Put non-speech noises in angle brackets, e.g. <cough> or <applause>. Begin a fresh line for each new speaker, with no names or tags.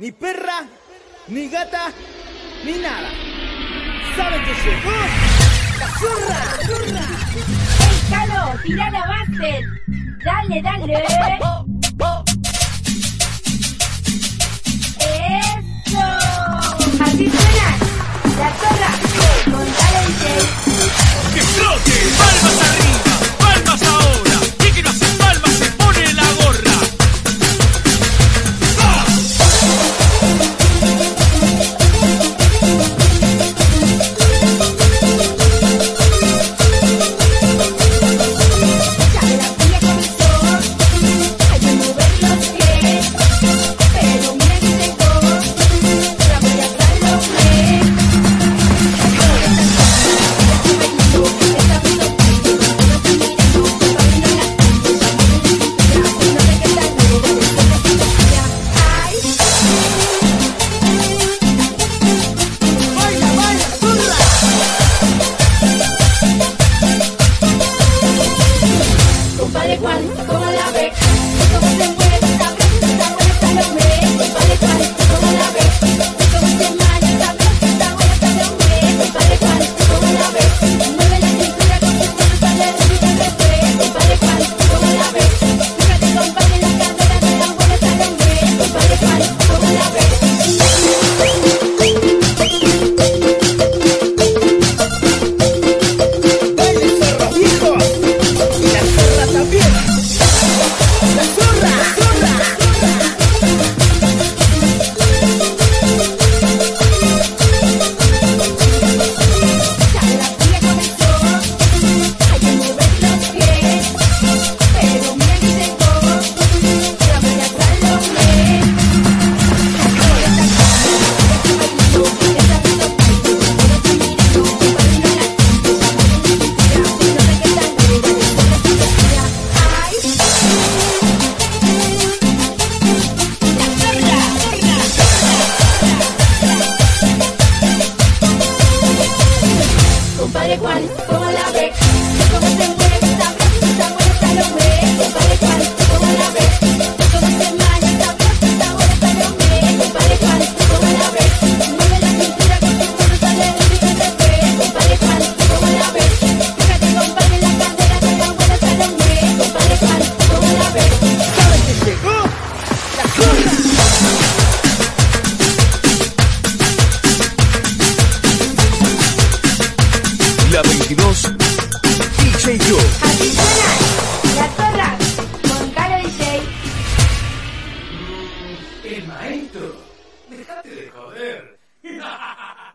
ni perra, ni gata, ni nada. ¿Saben que llegó?
¡Oh! ¡La zurra! ¡La zurra! ¡El calor!
¡Tirala, ¡Dale, dale! <laughs>
compadre Juan, ¿cómo la ve? eres Juan, como la ve,
2022, DJ
Yo. La con Caro DJ.
El maestro, dejate de joder. <laughs>